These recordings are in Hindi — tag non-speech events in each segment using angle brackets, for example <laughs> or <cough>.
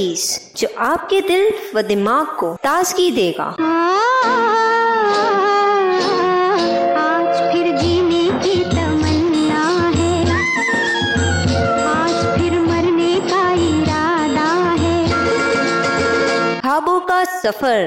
मेलोडीज जो आपके दिल व दिमाग को ताजगी देगा। आज फिर जीने की तमन्ना है। आज फिर मरने का इरादा है। ख्वाबों का सफ़र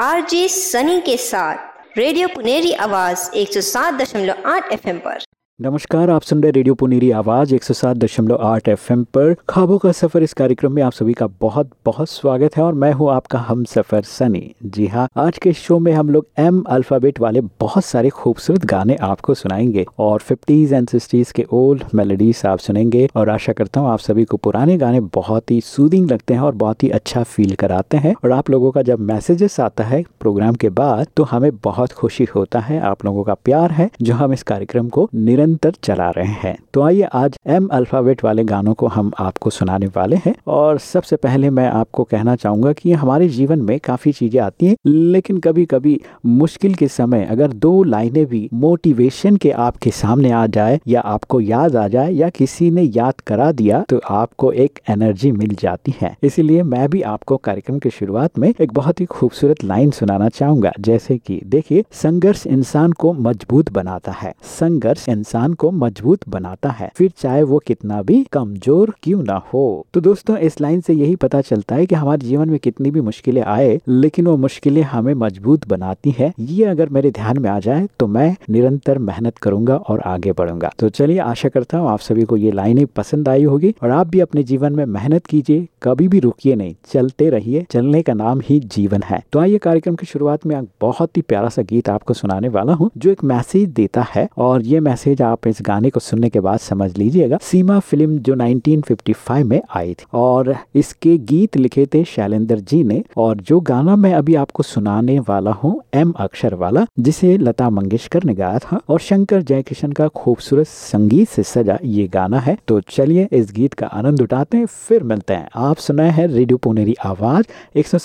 आरजे सनी के साथ। रेडियो पुनेरी आवाज़ 107.8 एफएम पर। नमस्कार, आप सुन रहे रेडियो पुनेरी आवाज़ 107.8 एफएम पर। ख्वाबों का सफ़र इस कार्यक्रम में आप सभी का बहुत बहुत स्वागत है और मैं हूँ आपका हम सफ़र सनी। जी हाँ आज के शो में हम लोग एम अल्फ़ाबेट वाले बहुत सारे खूबसूरत गाने आपको सुनाएँगे और 50s एंड 60s के ओल्ड मेलोडीज आप सुनेंगे और आशा करता हूँ आप सभी को पुराने गाने बहुत ही सूदिंग लगते हैं और बहुत ही अच्छा फील कराते हैं। और आप लोगों का जब मैसेजेस आता है प्रोग्राम के बाद तो हमें बहुत खुशी होता है, आप लोगों का प्यार है, जो हम इस कार्यक्रम को निरंतर चला रहे हैं। तो आइए आज एम अल्फ़ाबेट वाले गानों को हम आपको सुनाने वाले हैं। और सबसे पहले मैं आपको कहना चाहूँगा कि हमारे जीवन में काफ़ी चीज़ें आती हैं, लेकिन कभी कभी मुश्किल के समय अगर दो लाइनें भी मोटिवेशन के आपके सामने आ जाए या आपको याद आ जाए या किसी ने याद करा दिया तो आपको एक एनर्जी मिल जाती है। इसीलिए मैं भी आपको कार्यक्रम की शुरुआत में एक बहुत ही खूबसूरत लाइन सुनाना चाहूँगा। जैसे कि, देखिए, संघर्ष इंसान को मज़बूत बनाता है। संघर्ष इंसान को मज़बूत बनाता है। फिर चाहे वो कितना भी कमज़ोर क्यों ना हो। तो दोस्तों, इस लाइन से यही पता चलता है कि हमारे जीवन में कितनी भी मुश्किलें आए, लेकिन वो मुश्किलें हमें मज़बूत बनाती है। ये अगर मेरे ध्यान में आ जाए तो मैं निरंतर मेहनत करूँगा और आगे बढ़ूँगा। तो चलिए, आशा करता हूँ आप सभी को ये लाइनें पसंद आई होगी, और आप भी अपने जीवन में मेहनत कीजिए, कभी भी रुकिए नहीं, चलते रहिए। चलने का नाम ही जीवन है। तो आइए, कार्यक्रम की शुरुआत में बहुत ही प्यारा सा गीत आपको सुनाने वाला हूँ, जो एक मैसेज देता है, और ये मैसेज आप इस गाने को सुनने के बाद समझ लीजिएगा, सीमा फ़िल्म जो 1955 में आई थी और इसके गीत लिखे थे शैलेंद्र जी ने और जो गाना मैं अभी आपको सुनाने वाला हूँ, एम अक्षर वाला, जिसे लता मंगेशकर ने गाया था और शंकर जयकिशन का खूबसूरत संगीत से सजा ये गाना है। तो चलिए इस गीत का आनंद उठाते हैं, फिर मिलते हैं। आप सुनाए हैं रेडियो पुनेरी आवाज़, एक सौ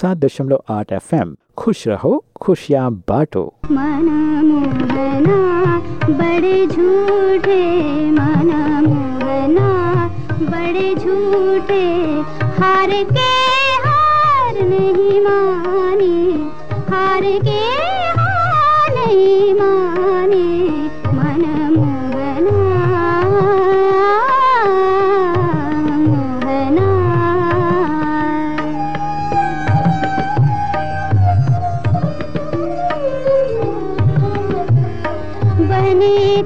खुश रहो, खुशियाँ बांटो। मना मोहना बड़े झूठे मन मोहना बड़े झूठे, हार के हार नहीं मानी, हार के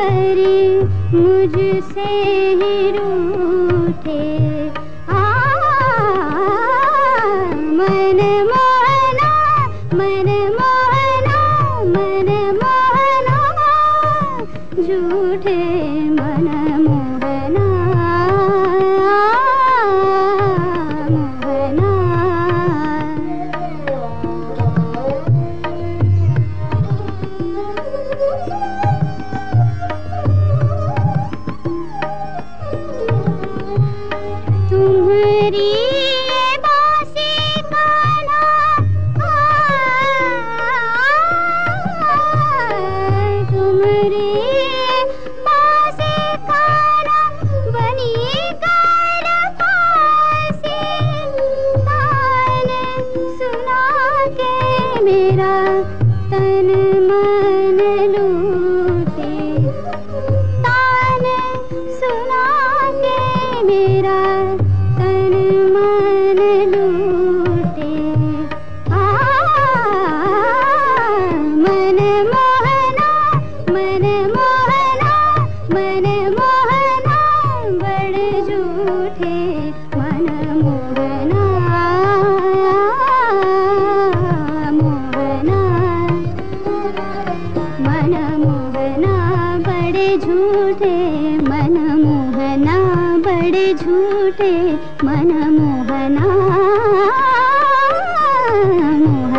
करे मुझसे ही रूठे।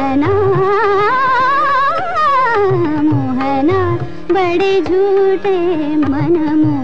मोहना मोहना बड़े झूठे मन मोहना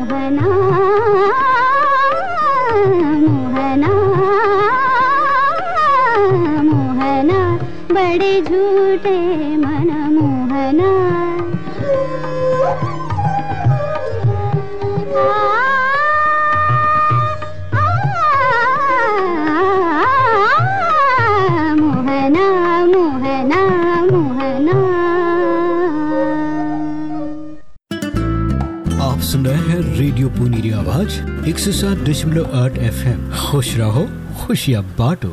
पुनीरी आवाज़ एक सौ सात दशमलव आठ एफ़ एम खुश रहो, खुशियाँ बांटो।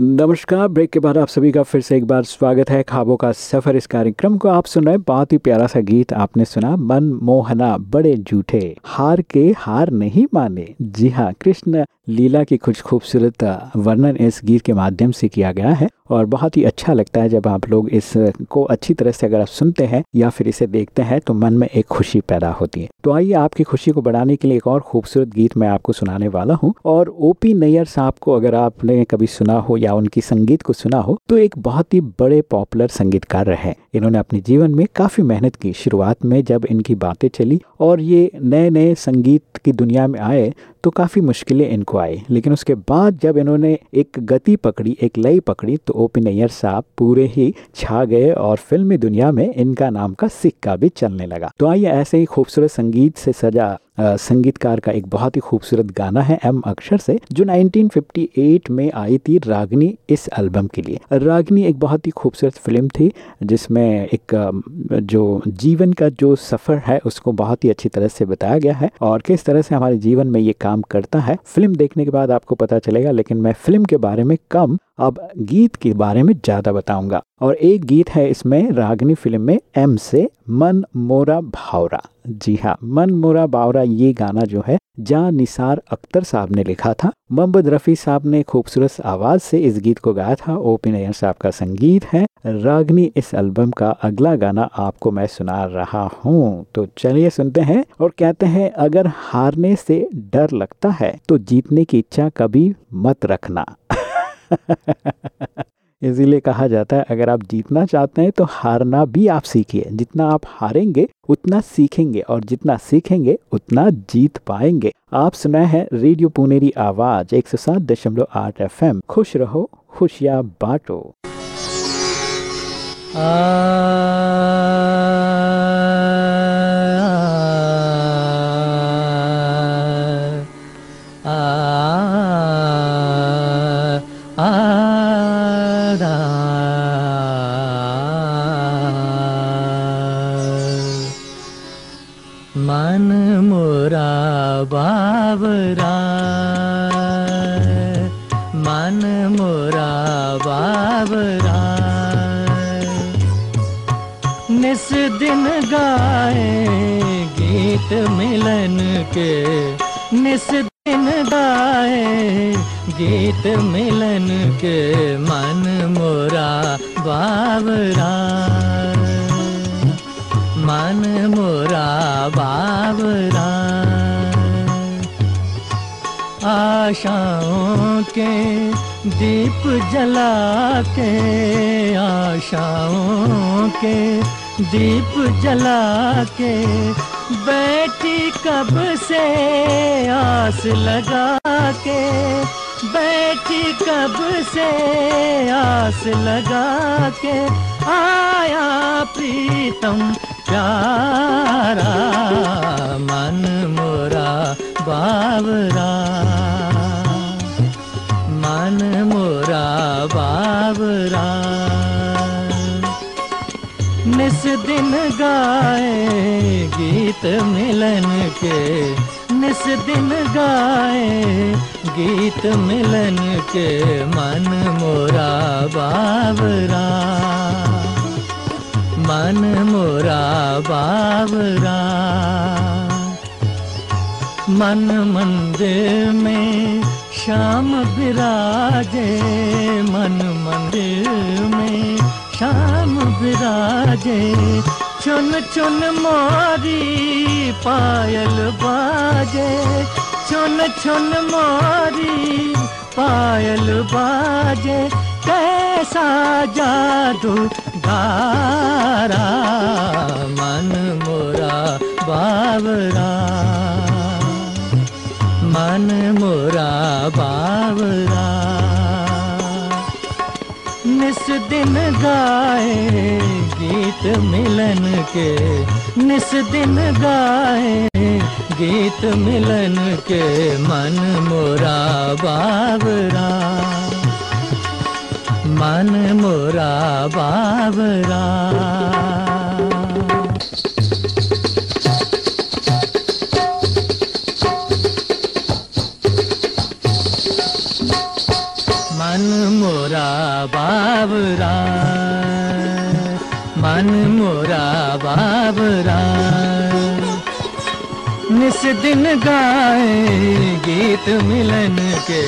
नमस्कार, ब्रेक के बाद आप सभी का फिर से एक बार स्वागत है। खाबों का सफ़र इस कार्यक्रम को आप सुन रहे बहुत ही प्यारा सा गीत आपने सुना, मन मोहना बड़े झूठे हार के हार नहीं माने। जी हाँ कृष्ण लीला की कुछ खूबसूरत वर्णन इस गीत के माध्यम से किया गया है। और बहुत ही अच्छा लगता है जब आप लोग इस को अच्छी तरह से अगर आप सुनते हैं या फिर इसे देखते हैं तो मन में एक खुशी पैदा होती है। तो आइए आपकी खुशी को बढ़ाने के लिए एक और खूबसूरत गीत मैं आपको सुनाने वाला हूँ। और ओपी नैयर साहब को अगर आपने कभी सुना हो या उनकी संगीत को सुना हो तो एक बहुत ही बड़े पॉपुलर संगीतकार रहे। इन्होंने अपने जीवन में काफ़ी मेहनत की। शुरुआत में जब इनकी बातें चली और ये नए नए संगीत की दुनिया में आए तो काफ़ी मुश्किलें इनको आई लेकिन उसके बाद जब इन्होंने एक गति पकड़ी, एक लई पकड़ी तो ओपी नैयर साहब पूरे ही छा गए और फिल्मी दुनिया में इनका नाम का सिक्का भी चलने लगा। तो आइए ऐसे ही खूबसूरत संगीत से सजा संगीतकार का एक बहुत ही खूबसूरत गाना है एम अक्षर से, जो 1958 में आई थी रागनी इस एल्बम के लिए। रागनी एक बहुत ही खूबसूरत फ़िल्म थी, जिसमें एक जो जीवन का जो सफ़र है, उसको बहुत ही अच्छी तरह से बताया गया है और किस तरह से हमारे जीवन में ये काम करता है। फ़िल्म देखने के बाद आपको पता चलेगा, लेकिन मैं फ़िल्म के बारे में कम, अब गीत के बारे में ज़्यादा बताऊँगा। और एक गीत है इसमें रागनी फ़िल्म में एम से मन मोरा भावरा। जी हाँ मन मोरा बावरा ये गाना जो है, जा निसार अख्तर साहब ने लिखा था। मोहम्मद रफ़ी साहब ने खूबसूरत आवाज़ से इस गीत को गाया था। ओ पी नैयर साहब का संगीत है। रागनी इस एल्बम का अगला गाना आपको मैं सुना रहा हूँ। तो चलिए सुनते हैं और कहते हैं, अगर हारने से डर लगता है तो जीतने की इच्छा कभी मत रखना। <laughs> इसीलिए कहा जाता है, अगर आप जीतना चाहते हैं तो हारना भी आप सीखिए। जितना आप हारेंगे, उतना सीखेंगे और जितना सीखेंगे, उतना जीत पाएँगे। आप सुना है रेडियो पुनेरी आवाज़, एक सौ सात दशमलव आठ एफ़ खुश रहो, खुशिया बांटो। मन मन मोरा बाबरा निस दिन गाए गीत मिलन के। निस दिन गाए गीत मिलन के मन मोरा बाबरा मन मोरा बाबरा आशाओं के दीप जला के, आशाओं के दीप जला के, बैठी कब से आस लगा के, बैठी कब से आस लगा के, आया प्रीतम प्यारा, मन मोरा बाबरा मन मोरा बाबरा निस दिन गाए गीत मिलन के, निस दिन गाए गीत मिलन के, मन मोरा बाबरा मन मोरा बावरा मन मंदिर में श्याम विराजे। मन मंदिर में श्याम विराजे। चुन चुन मोरी पायल बाजे। चुन चुन मोरी पायल बाजे। कैसा जादू गारा मन मोरा बावरा। मन मोरा बावरा। निस दिन गाए गीत मिलन के, निस दिन गाए गीत मिलन के, मन मोरा बावरा। मन मोरा बावरा मन मोरा बाबरा मन मोरा बाबरा निस दिन गाए गीत मिलन के,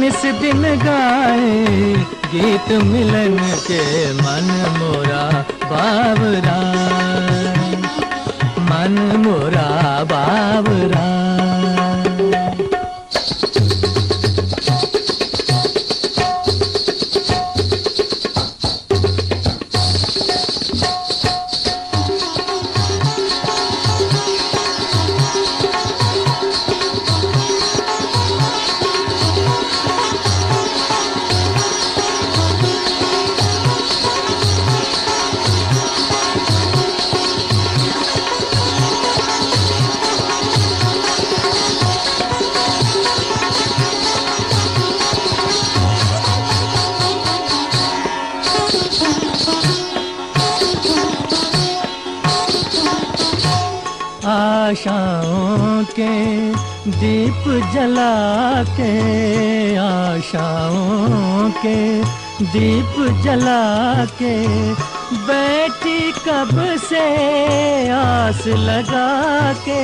निस दिन गाए गीत मिलन के मन मोरा बाबरा मन मोरा बाबरा आशाओं के दीप जला के, आशाओं के दीप जला के, बैठी कब से आस लगा के,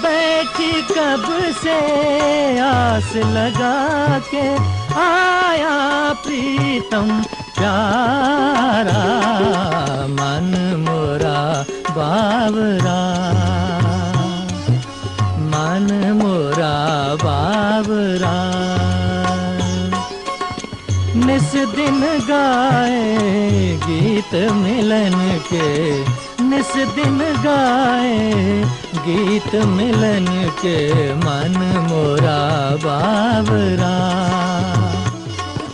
बैठी कब से आस लगा के, आया प्रीतम प्यारा, मन मोरा बावरा। मन मोरा बावरा निस दिन गाए गीत मिलन के, निस दिन गाए गीत मिलन के मन मोरा बावरा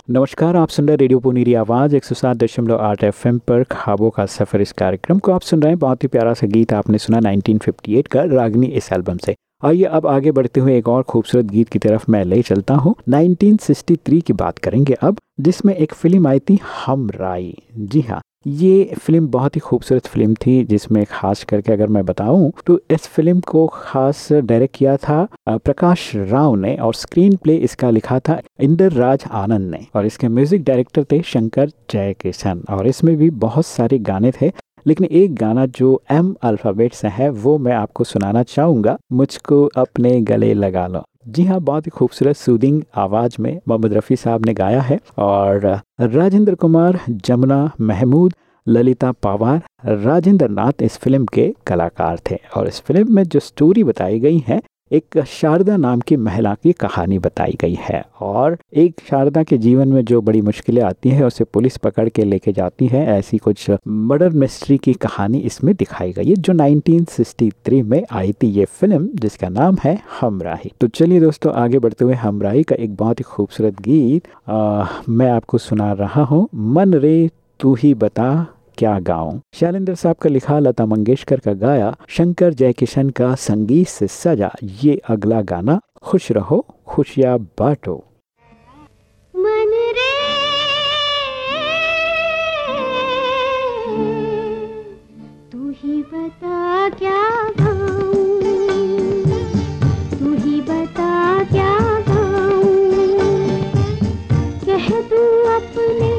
नमस्कार, आप सुन रहे रेडियो पुनीरी आवाज़ एक सौ सात दशमलव आठ एफ़ पर खाबों का सफ़र इस कार्यक्रम को। आप सुन रहे हैं बहुत ही प्यारा सा गीत आपने सुना 1958 का रागनी इस एल्बम से। आइए अब आगे बढ़ते हुए एक और खूबसूरत गीत की तरफ़ मैं ले चलता हूँ। 1963 की बात करेंगे अब, जिसमें एक फ़िल्म आई थी हम राई। जी हाँ ये फ़िल्म बहुत ही खूबसूरत फ़िल्म थी, जिसमें खास करके अगर मैं बताऊँ तो इस फ़िल्म को खास डायरेक्ट किया था प्रकाश राव ने और स्क्रीन प्ले इसका लिखा था इंदर राज आनंद ने। और इसके म्यूज़िक डायरेक्टर थे शंकर जयकिशन। और इसमें भी बहुत सारे गाने थे लेकिन एक गाना जो एम अल्फ़ाबेट से है, वो मैं आपको सुनाना चाहूँगा। मुझको अपने गले लगा लो। जी हाँ बहुत ही खूबसूरत सूदिंग आवाज़ में मोहम्मद रफ़ी साहब ने गाया है और राजेंद्र कुमार, जमुना महमूद, ललिता पावार राजेंद्र नाथ इस फ़िल्म के कलाकार थे। और इस फ़िल्म में जो स्टोरी बताई गई है एक शारदा नाम की महिला की कहानी बताई गई है और एक शारदा के जीवन में जो बड़ी मुश्किलें आती हैं उसे पुलिस पकड़ के लेके जाती है। ऐसी कुछ मर्डर मिस्ट्री की कहानी इसमें दिखाई गई है जो 1963 में आई थी ये फ़िल्म जिसका नाम है हमराही। तो चलिए दोस्तों आगे बढ़ते हुए हमराही का एक बहुत ही खूबसूरत गीत आ, मैं आपको सुना रहा हूँ। मन रे तू ही बता। क्या गाऊं? शैलेंद्र साहब का लिखा लता मंगेशकर का गाया शंकर जयकिशन का संगीत से सजा। ये अगला गाना, खुश रहो, खुशियाँ बांटो। तू ही बता क्या अपने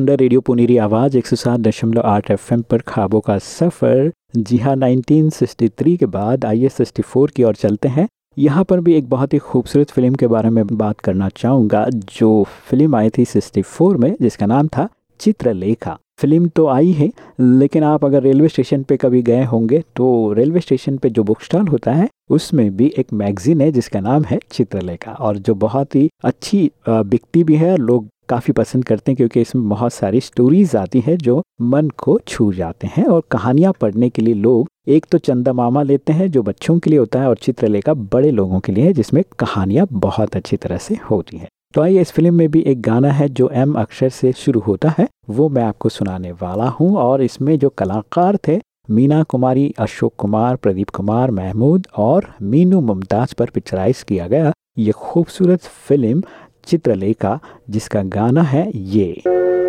सुन रहे रेडियो पुनेरी आवाज़ एक सौ सात दशमलव आठ एफ़ पर ख्वाबों का सफ़र। जी हाँ 1963 के बाद आइए 64 की ओर चलते हैं। यहाँ पर भी एक बहुत ही खूबसूरत फ़िल्म के बारे में बात करना चाहूँगा, जो फ़िल्म आई थी 64 में, जिसका नाम था चित्रलेखा। फ़िल्म तो आई है, लेकिन आप अगर रेलवे स्टेशन पे कभी गए होंगे तो रेलवे स्टेशन पे जो बुक स्टॉल होता है, उसमें भी एक मैगजीन है, जिसका नाम है चित्रलेखा। और जो बहुत ही अच्छी बिकती भी है लोग काफ़ी पसंद करते हैं क्योंकि इसमें बहुत सारी स्टोरीज आती हैं जो मन को छू जाते हैं और कहानियाँ पढ़ने के लिए लोग एक तो चंदा मामा लेते हैं, जो बच्चों के लिए होता है, और चित्रलेखा बड़े लोगों के लिए है, जिसमें कहानियाँ बहुत अच्छी तरह से होती हैं। तो आइए इस फ़िल्म में भी एक गाना है जो एम अक्षर से शुरू होता है, वो मैं आपको सुनाने वाला हूँ, और इसमें जो कलाकार थे, मीना कुमारी, अशोक कुमार, प्रदीप कुमार, महमूद और मीनू मुमताज़ पर पिक्चराइज किया गया। ये खूबसूरत फ़िल्म चित्रलेखा जिसका गाना है ये।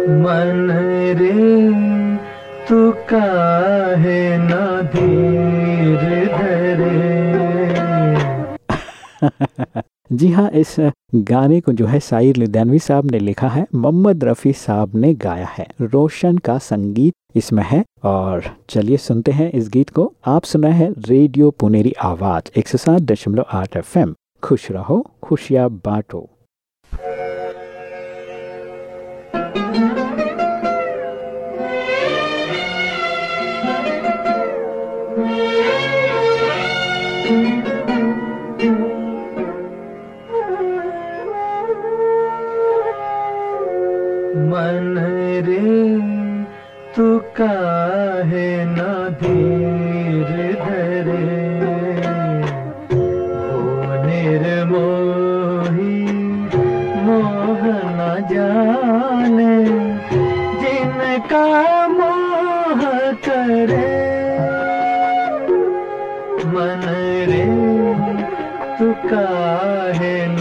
मन रे तू काहे ना धीर धरे? <laughs> जी हाँ इस गाने को जो है साहिर लुधियानवी साहब ने लिखा है मोहम्मद रफ़ी साहब ने गाया है। रोशन का संगीत इसमें है और चलिए सुनते हैं इस गीत को। आप सुना है रेडियो पुनेरी आवाज़ एक सौ सात दशमलव आठ एफएम। खुश रहो खुशियाँ बांटो। मन रे तू काहे ना धीर धरे? निर्मोही मोह न जाने जिनका मोह करे। मन रे तू काहे ना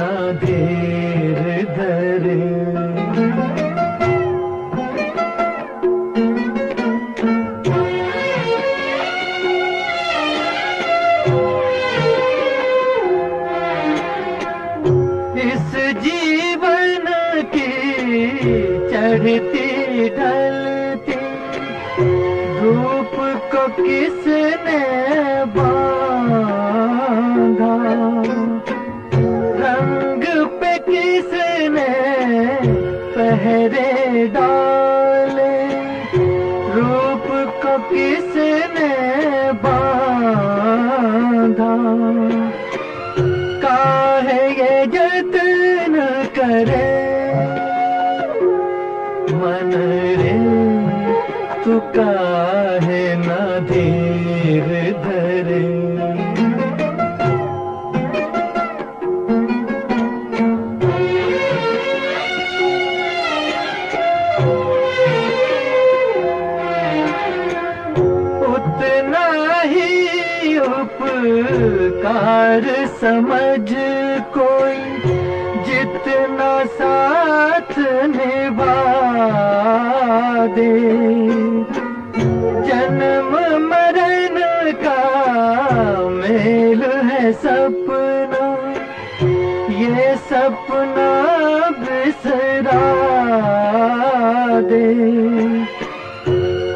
दे।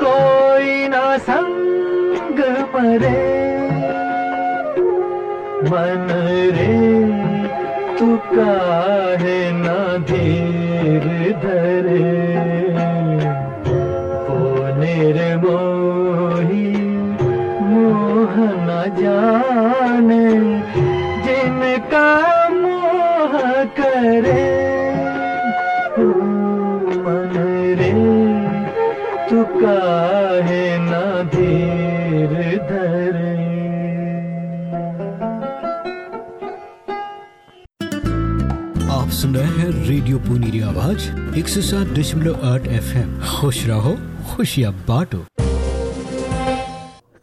कोई ना संग मरे मन रे तू काहे ना धीर धरे। पुनीरी आवाज़ एक सौ सात दशमलव आठ एफ़ एम खुश रहो, खुशियाँ बांटो।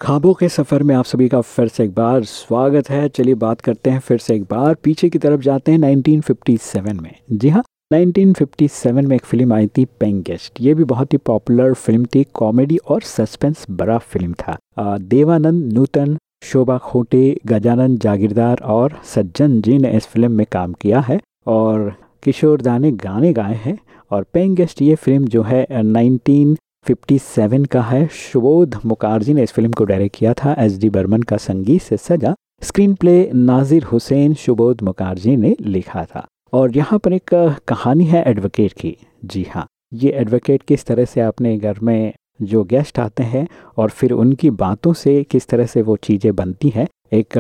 खाबों के सफ़र में आप सभी का फिर से एक बार स्वागत है। चलिए बात करते हैं फिर से एक बार। पीछे की तरफ़ जाते हैं 1957 में। जी हाँ 1957 में एक फ़िल्म आई थी पेंग गेस्ट ये भी बहुत ही पॉपुलर फ़िल्म थी, कॉमेडी और सस्पेंस बड़ा फ़िल्म था। देवानंद, नूतन, शोभा खोटे गजानंद जागीरदार और सज्जन जी ने इस फ़िल्म में काम किया है। और किशोर दा ने गाने गाए हैं और पेंग गेस्ट ये फ़िल्म जो है 1957 का है। सुबोध मुखार्जी ने इस फ़िल्म को डायरेक्ट किया था। एस डी बर्मन का संगीत से सजा। स्क्रीन प्ले नाजिर हुसैन सुबोध मुखार्जी ने लिखा था। और यहाँ पर एक कहानी है एडवोकेट की। जी हाँ ये एडवोकेट किस तरह से अपने घर में जो गेस्ट आते हैं और फिर उनकी बातों से किस तरह से वो चीज़ें बनती हैं। एक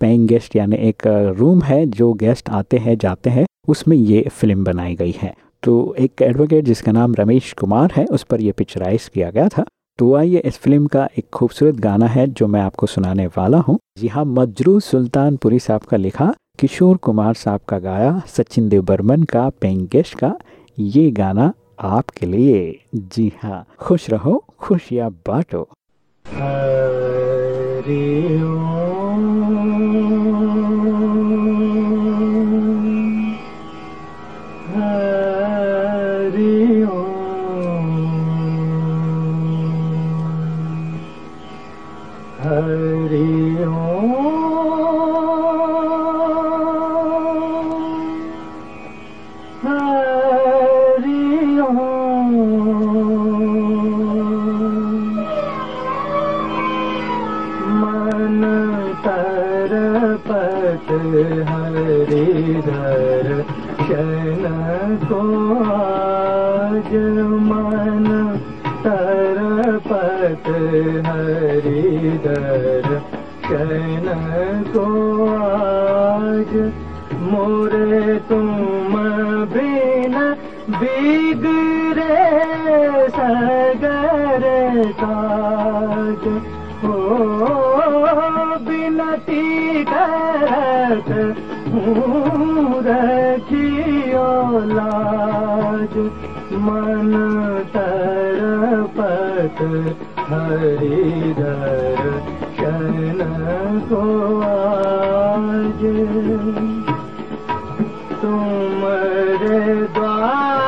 पेइंग गेस्ट यानी एक रूम है जो गेस्ट आते हैं, जाते हैं। उसमें ये फ़िल्म बनाई गई है। तो एक एडवोकेट जिसका नाम रमेश कुमार है, उस पर यह पिक्चराइज किया गया था। तो आइए इस फ़िल्म का एक खूबसूरत गाना है, जो मैं आपको सुनाने वाला हूँ। जी हाँ मजरू सुल्तानपुरी साहब का लिखा, किशोर कुमार साहब का गाया, सचिन देव बर्मन का पेंगेश का, ये गाना आपके लिए। जी हाँ खुश रहो, खुशियाँ बांटो। हरि आज मन तरपत हरिधर शन को आज मोरे तुम बिना बिगड़े सगर काज। ओ बिनती करत हूँ लाज मन तरपत हरिधर शन को आज। तुमरे द्वार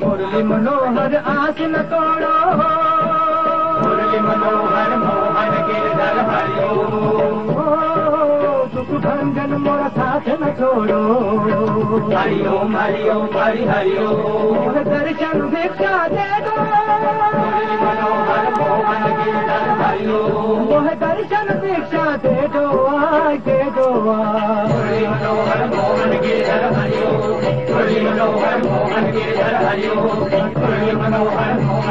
मुर्ली मनोहर आसन करो मुर्ली मनोहर मोहन के जल हरो भंजन मोर साथ न छोड़ो। हरिओम हरिओम हरि हरिओम। दर्शन भिक्षा दे दो। मुरली मनोहर मोहन गिरधर हरिओ मोह दर्शन भिक्षा दे दो आय दे दो। मुरली मनोहर मोहन गिरधर हरिओ मुरली मनोहर मोहन गिरधर हरिओ मुरली मनोहर मोहन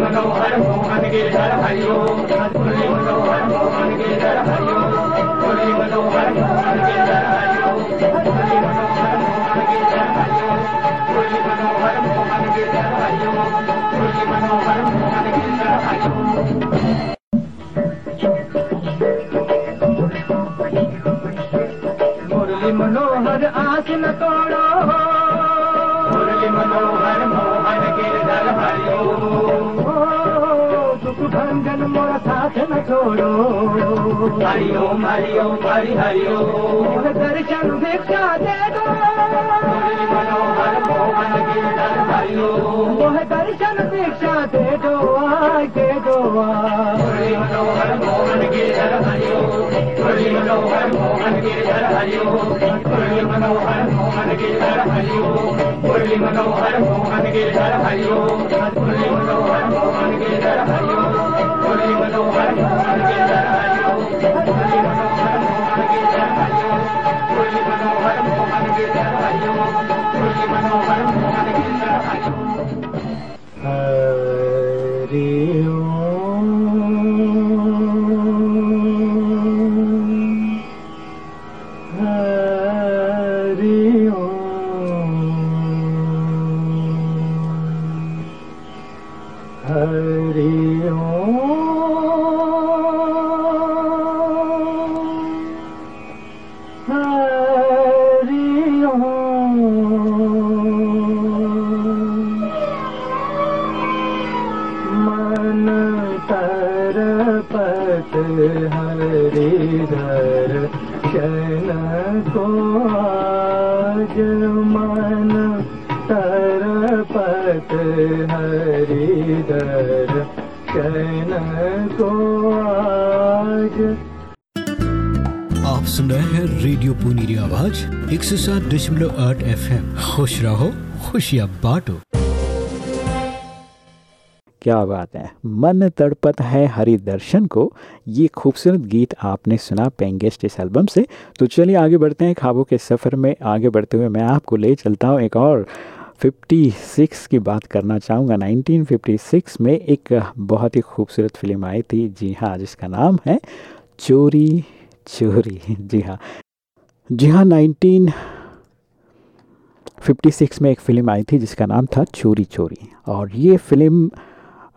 मनोहर मोहन गिरधर हरिओ मुरली मनोहर मोहन गिरधर हरिओ मुरली मनोहर आस न तोड़ो। मुरली मनोहर मोहन गिरधर हरिओ दुख भंजन मोर साथ न छोड़ो। हरिओम हरिओम हरि हरिओम। दर्शन हलो पुर्ली मनोहर मनोहरं एक सौ सात दशमलव आठ एफ़ एम खुश रहो, खुशियाँ बांटो। क्या बात है। मन तड़पत है हरि दर्शन को। ये खूबसूरत गीत आपने सुना पेंगेस्ट इस एल्बम से। तो चलिए आगे बढ़ते हैं ख्वाबों के सफ़र में। आगे बढ़ते हुए मैं आपको ले चलता हूँ एक और 56 की बात करना चाहूँगा। 1956 में एक बहुत ही खूबसूरत फ़िल्म आई थी। जी हाँ जिसका नाम है चोरी चोरी। जी हाँ। जी हाँ 1956 में एक फ़िल्म आई थी जिसका नाम था चोरी चोरी। और ये फ़िल्म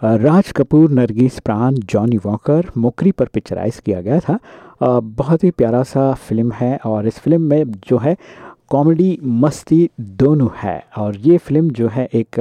राज कपूर, नरगिस, प्राण, जॉनी वॉकर, मुकरी पर पिक्चराइज किया गया था। बहुत ही प्यारा सा फ़िल्म है और इस फ़िल्म में जो है, कॉमेडी मस्ती दोनों है। और ये फ़िल्म जो है, एक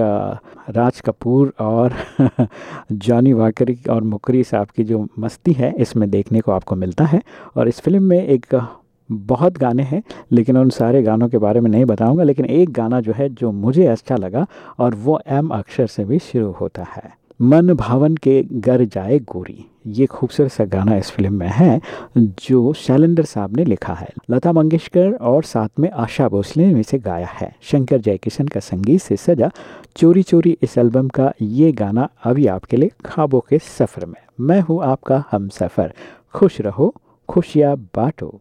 राज कपूर और <laughs> जॉनी वॉकर और मुकरी साहब की जो मस्ती है, इसमें देखने को आपको मिलता है। और इस फ़िल्म में एक बहुत गाने हैं, लेकिन उन सारे गानों के बारे में नहीं बताऊँगा, लेकिन एक गाना जो है, जो मुझे अच्छा लगा, और वो एम अक्षर से भी शुरू होता है। मन भावन के घर जाए गोरी। ये खूबसूरत सा गाना इस फ़िल्म में है, जो शैलेंद्र साहब ने लिखा है। लता मंगेशकर और साथ में आशा भोसले ने इसे गाया है। शंकर जयकिशन का संगीत से सजा, चोरी चोरी इस एल्बम का ये गाना अभी आपके लिए ख्वाबों के सफ़र में। मैं हूँ आपका हम सफ़र खुश रहो, खुशियाँ बांटो।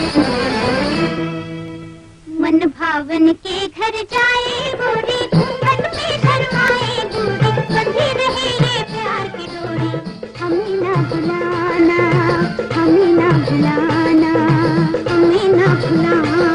मन भावन के घर जाए गोरी मन में शर्माए गोरी बंधी रहे ये प्यार की डोरी। हमें ना भुलाना, हमें ना भुलाना, हमें ना भुलाना।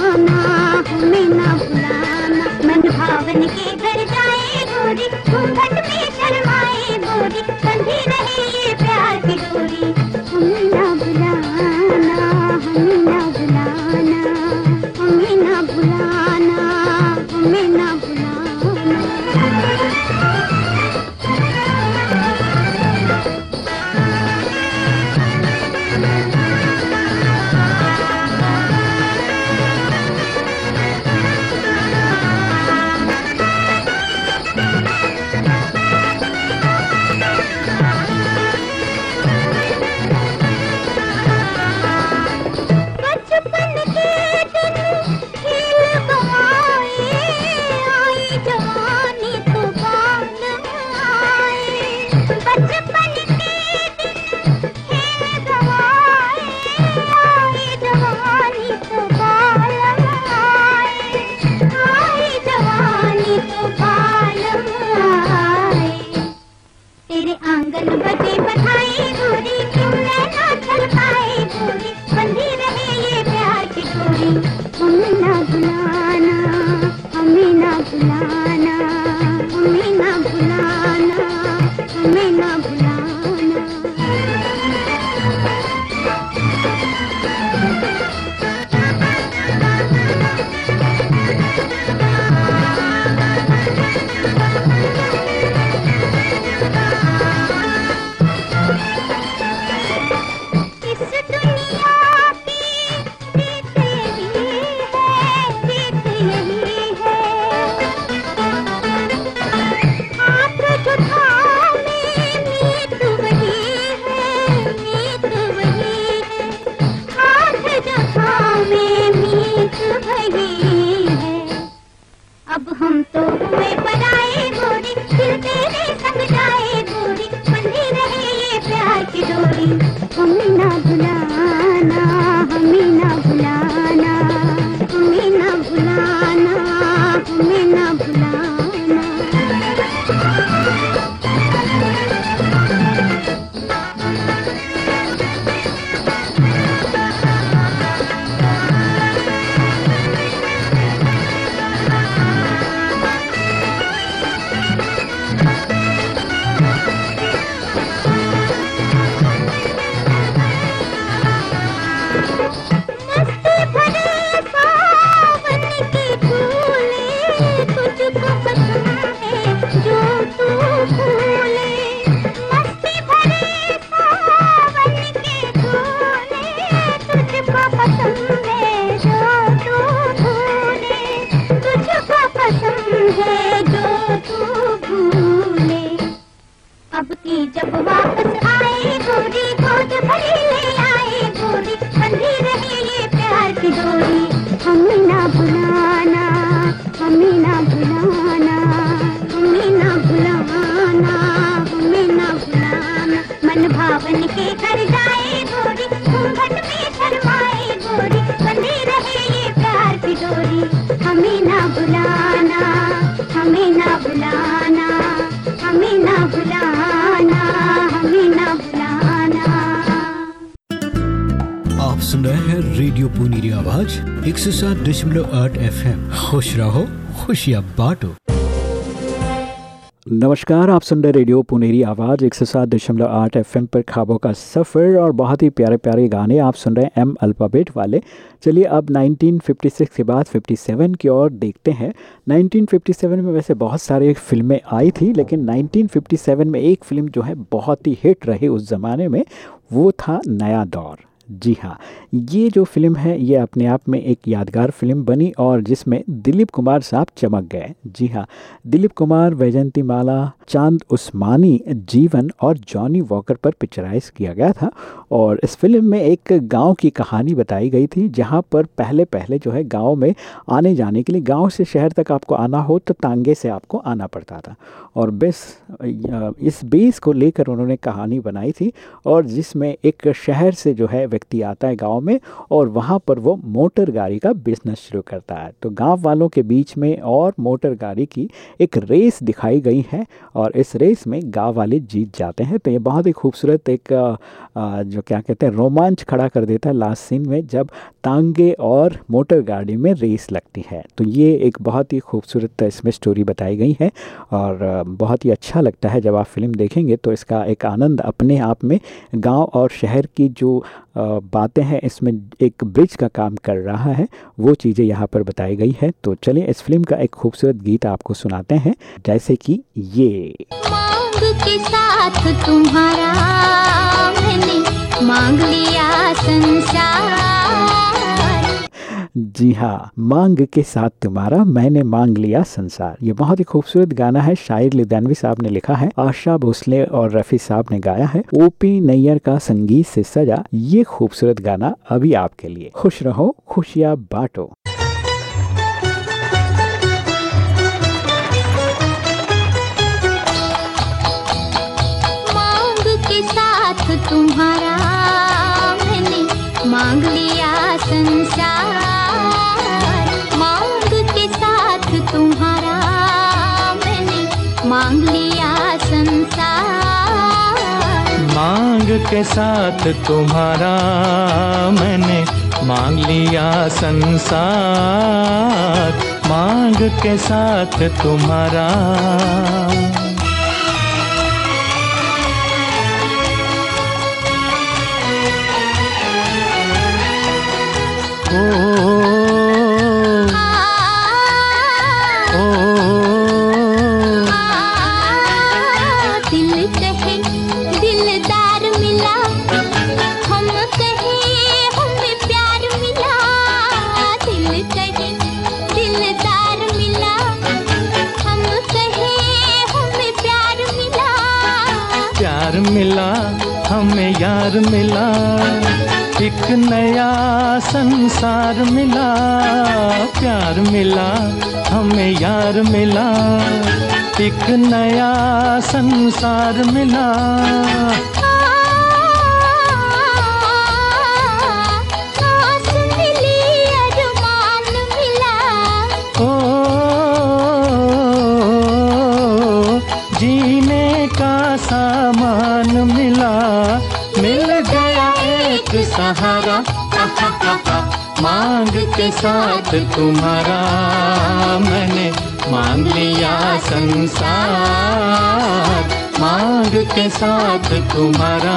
आप सुन रहे हैं रेडियो पुनीरी आवाज़, एक सौ सात दशमलव आठ एफ़ एम खुश रहो, खुशियाँ बांटो। नमस्कार, आप सुन रहे रेडियो पुनेरी आवाज़, एक सौ सात दशमलव आठ एफ़ पर खाबों का सफ़र और बहुत ही प्यारे प्यारे गाने आप सुन रहे हैं एम अल्फ़ाबेट वाले। चलिए अब 1956 के बाद 57 की ओर देखते हैं। 1957 में वैसे बहुत सारे फ़िल्में आई थी, लेकिन 1957 में एक फ़िल्म जो है बहुत ही हिट रही उस ज़माने में, वो था नया दौर। जी हाँ ये जो फ़िल्म है, ये अपने आप में एक यादगार फ़िल्म बनी और जिसमें दिलीप कुमार साहब चमक गए। जी हाँ दिलीप कुमार वैजंती माला, चाँद उस्मानी, जीवन और जॉनी वॉकर पर पिक्चराइज किया गया था और इस फ़िल्म में एक गाँव की कहानी बताई गई थी, जहाँ पर पहले पहले जो है गाँव में आने जाने के लिए, गाँव से शहर तक आपको आना हो तो तांगे से आपको आना पड़ता था। और बेस इस बेस को लेकर उन्होंने कहानी बनाई थी और जिसमें एक शहर से जो है व्यक्ति आता है गाँव में और वहाँ पर वो मोटर गाड़ी का बिज़नेस शुरू करता है। तो गाँव वालों के बीच में और मोटर गाड़ी की एक रेस दिखाई गई है और इस रेस में गाँव वाले जीत जाते हैं। तो ये बहुत ही खूबसूरत एक जो क्या कहते हैं, रोमांच खड़ा कर देता है लास्ट सीन में जब तांगे और मोटर गाड़ी में रेस लगती है। तो ये एक बहुत ही खूबसूरत इसमें स्टोरी बताई गई है और बहुत ही अच्छा लगता है जब आप फ़िल्म देखेंगे तो इसका एक आनंद अपने आप में गाँव और शहर की जो बातें हैं, इसमें एक ब्रिज का काम कर रहा है, वो चीज़ें यहाँ पर बताई गई है। तो चलिए इस फ़िल्म का एक खूबसूरत गीत आपको सुनाते हैं, जैसे कि ये। मांग के साथ तुम्हारा मांग लिया संसार। जी हाँ मांग के साथ तुम्हारा, मैंने मांग लिया संसार। ये बहुत ही खूबसूरत गाना है शायर लिदानवी साहब ने लिखा है, आशा भोसले और रफ़ी साहब ने गाया है, ओपी नैयर का संगीत से सजा, ये खूबसूरत गाना अभी आपके लिए। खुश रहो, खुशियाँ बांटो। तुम्हारा के साथ तुम्हारा मैंने मांग लिया संसार। मांग के साथ तुम्हारा। ओ, मिला, हमें यार मिला, एक नया संसार मिला। प्यार मिला, हमें यार मिला, एक नया संसार मिला। मिला गया एक सहारा। मांग के साथ तुम्हारा मैंने मांग लिया संसार। मांग के साथ तुम्हारा।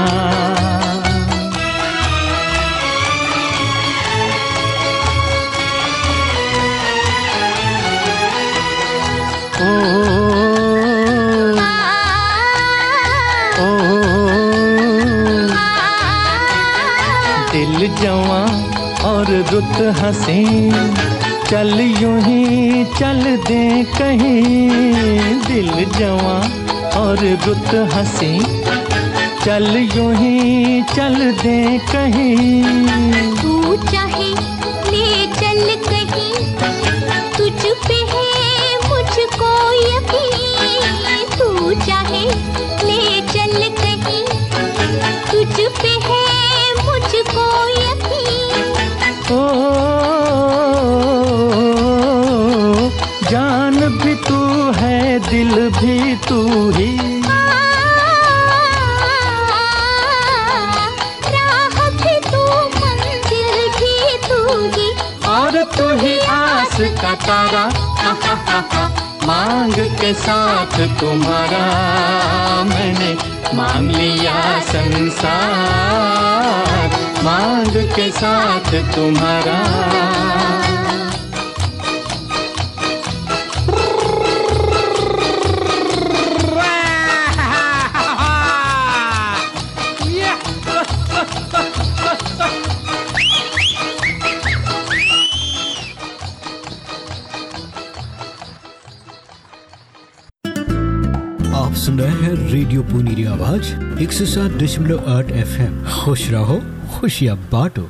ओ, दिल जवा और रुत हसी। चल यूँ ही चल दे कहीं। दिल जवा और रुत हसी। चल यूँ ही चल दे कहीं। तू चाहे ले चल ओ जान भी तू है दिल भी तू ही। तू तू ही। और तू ही आस का तारा मांग के साथ तुम्हारा मैंने मांग लिया संसार। मांग के साथ तुम्हारा। आप सुन रहे हैं रेडियो पुनीरी आवाज़, एक सौ सात दशमलव आठ एफ़ एम खुश रहो। खुशियाँ बांटो।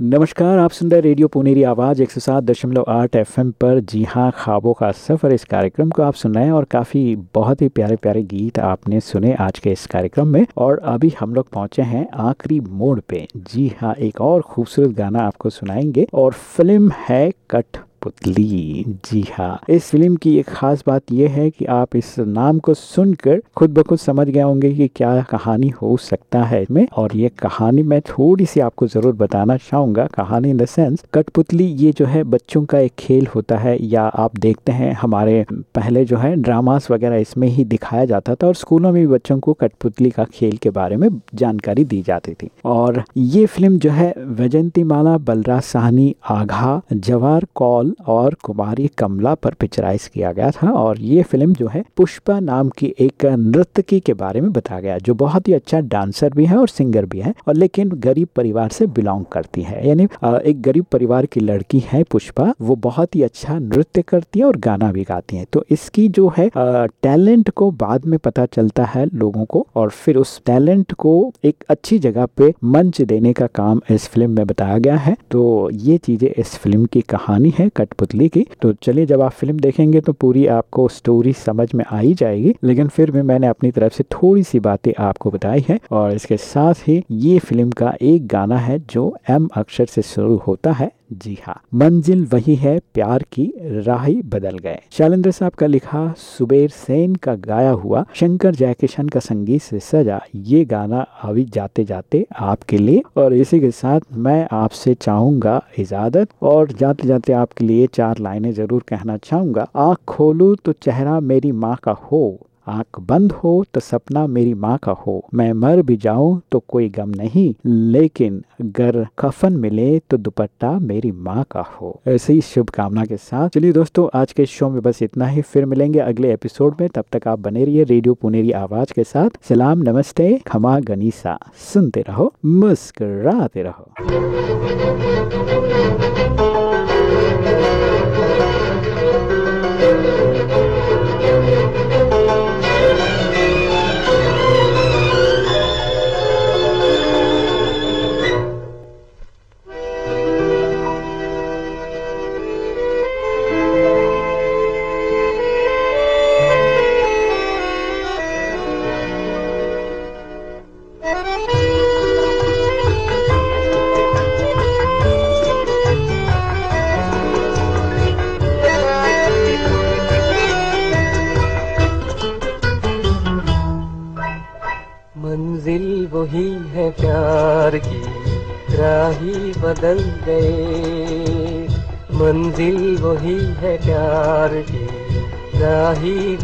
नमस्कार, आप सुन रहे रेडियो पुनेरी आवाज़, एक सौ सात दशमलव आठ एफ़ पर। जी हाँ ख्वाबों का सफ़र इस कार्यक्रम को आप सुन रहे हैं और काफ़ी बहुत ही प्यारे प्यारे गीत आपने सुने आज के इस कार्यक्रम में। और अभी हम लोग पहुँचे हैं आखिरी मोड़ पे। जी हाँ एक और खूबसूरत गाना आपको सुनाएँगे और फ़िल्म है कठ पुतली। जी हाँ इस फ़िल्म की एक खास बात यह है कि आप इस नाम को सुनकर खुद ब खुद समझ गए होंगे कि क्या कहानी हो सकता है इसमें। और ये कहानी मैं थोड़ी सी आपको ज़रूर बताना चाहूँगा। कहानी इन द सेंस, कठपुतली ये जो है बच्चों का एक खेल होता है या आप देखते हैं हमारे पहले जो है ड्रामास वगैरह इसमें ही दिखाया जाता था और स्कूलों में भी बच्चों को कठपुतली का खेल के बारे में जानकारी दी जाती थी। और ये फ़िल्म जो है वैजंती माला बलराज साहनी, आघा, जवाहर कौल और कुमारी कमला पर पिक्चराइज किया गया था और ये फ़िल्म जो है पुष्पा नाम की एक नृत्यकी के बारे में बताया गया जो बहुत ही अच्छा डांसर भी है और सिंगर भी है और लेकिन गरीब परिवार से बिलोंग करती है। यानी एक गरीब परिवार की लड़की है पुष्पा, वो बहुत ही अच्छा नृत्य करती है और गाना भी गाती है। तो इसकी जो है टैलेंट को बाद में पता चलता है लोगों को और फिर उस टैलेंट को एक अच्छी जगह पे मंच देने का काम इस फ़िल्म में बताया गया है। तो ये चीज़ें इस फ़िल्म की कहानी है। कठपुतली की। तो चलिए, जब आप फ़िल्म देखेंगे तो पूरी आपको स्टोरी समझ में आ ही जाएगी। लेकिन फिर भी मैंने अपनी तरफ़ से थोड़ी सी बातें आपको बताई है और इसके साथ ही ये फ़िल्म का एक गाना है जो एम अक्षर से शुरू होता है। जी हाँ मंजिल वही है, प्यार की राह बदल गए। शैलेंद्र साहब का लिखा, सुबेर सेन का गाया हुआ, शंकर जयकिशन का संगीत से सजा, ये गाना अभी जाते जाते आपके लिए। और इसी के साथ मैं आपसे चाहूँगा इजाज़त और जाते जाते आपके लिए चार लाइनें ज़रूर कहना चाहूँगा। आँख खोलू तो चेहरा मेरी माँ का हो। आँख बंद हो तो सपना मेरी माँ का हो। मैं मर भी जाऊँ तो कोई गम नहीं, लेकिन अगर कफन मिले तो दुपट्टा मेरी माँ का हो। ऐसी ही शुभकामना के साथ। चलिए दोस्तों, आज के शो में बस इतना ही। फिर मिलेंगे अगले एपिसोड में। तब तक आप बने रहिए रेडियो पुनेरी आवाज़ के साथ। सलाम, नमस्ते, खमा गनीसा। सुनते रहो, मुस्कराते रहो।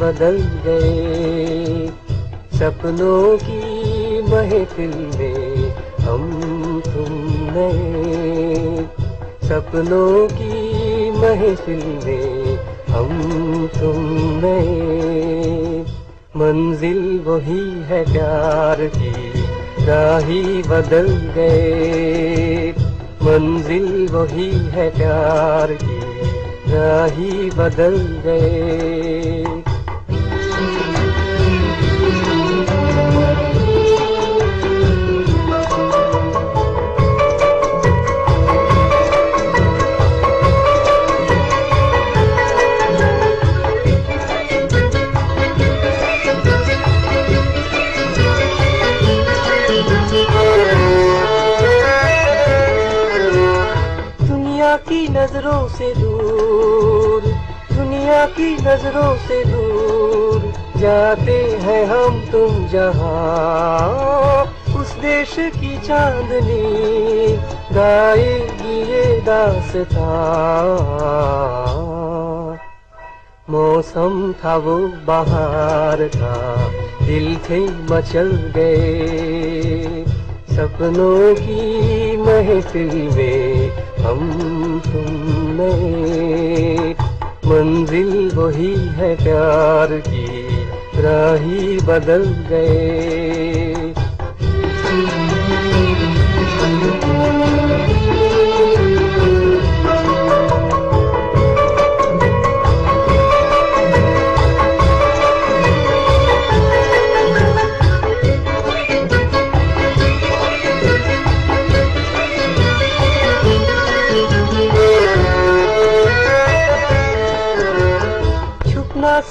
बदल गए। सपनों की महफिल में हम तुम नए। सपनों की महफिल में हम तुम नए। मंजिल वही है प्यार की, राही बदल गए। मंजिल वही है प्यार की, राही बदल गए। नज़रों से दूर, दुनिया की नज़रों से दूर जाते हैं हम तुम जहाँ। उस देश की चांदनी गाएगी ये दास्तां। मौसम था वो बाहर का दिल थे मचल गए। सपनों की महफिल में हम तुम नए मंजिल वही है प्यार की राही बदल गए।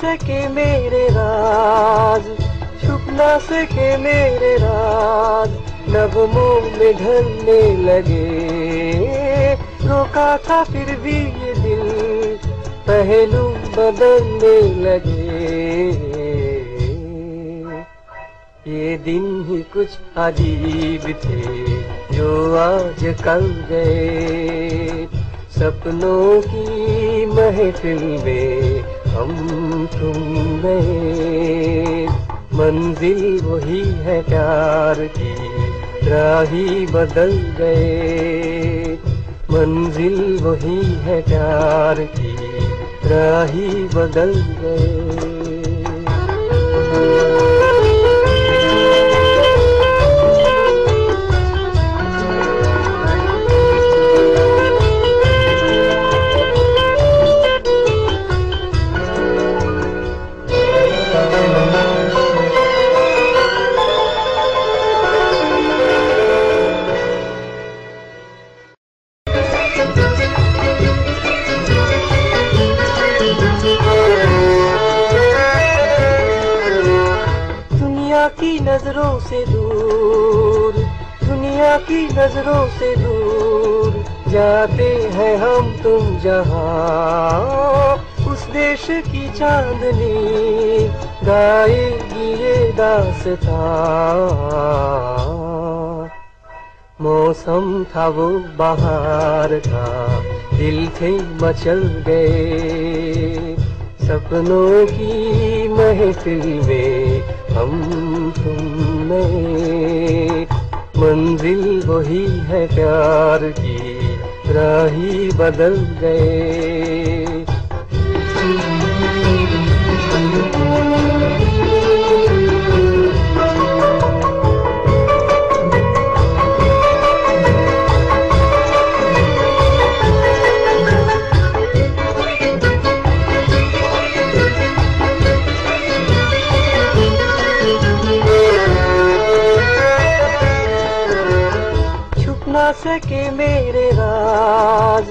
सके मेरे राज छुप ना सके मेरे राज। नगमों में ढलने लगे, रोका था फिर भी ये दिल। पहलू बदलने लगे। ये दिन ही कुछ अजीब थे, जो आज कल गए। सपनों की महफिल में हम तुम गए मंजिल वही है प्यार की, राही बदल गए। मंजिल वही है प्यार की, राही बदल गए। से दूर, दुनिया की नज़रों से दूर जाते हैं हम तुम जहाँ। उस देश की चांदनी गाएगी ये दासता। मौसम था वो बाहर का, दिल थे मचल गए। सपनों की महफिल में हम तुम में। मंजिल वही है प्यार की राही बदल गए। सके मेरे राज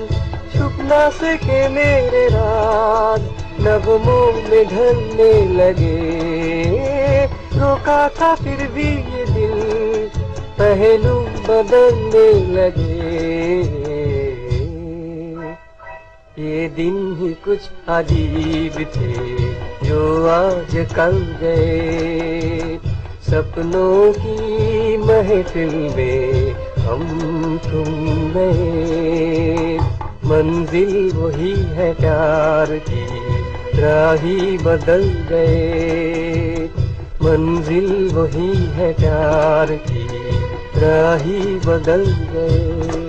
छुप ना सके मेरे राज नगमों में ढलने लगे। रोका था फिर भी ये दिल, पहलू बदलने लगे। ये दिन ही कुछ अजीब थे, जो आज कल गए। सपनों की महफिल में हम तुम में। मंजिल वही है प्यार की, राही बदल गए। मंजिल वही है प्यार की, राही बदल गए।